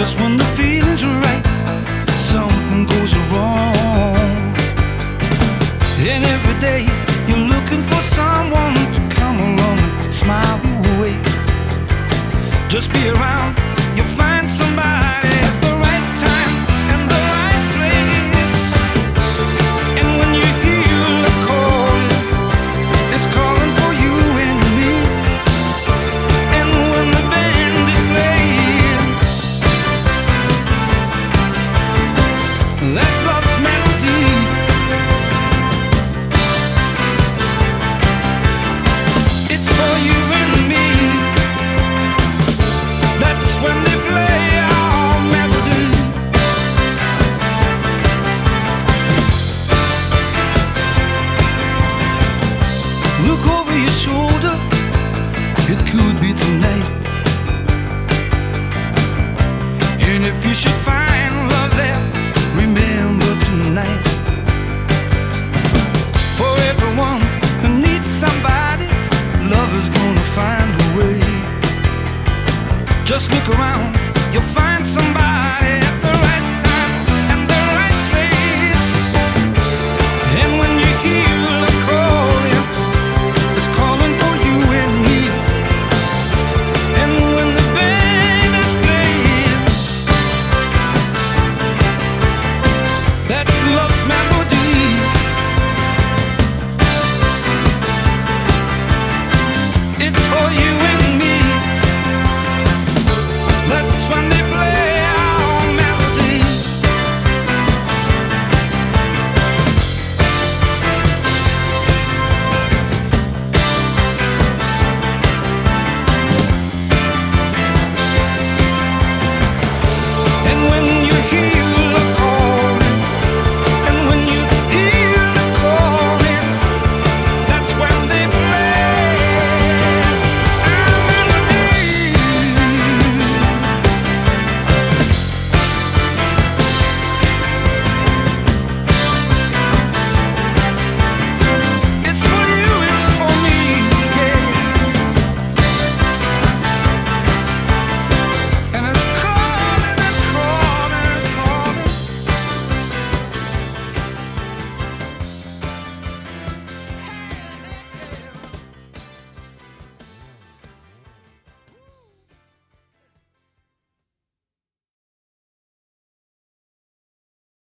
just when the feeling shoulder. It could be tonight. And if you should find love there, remember tonight. For everyone who needs somebody, love is gonna find a way. Just look around, you'll find somebody.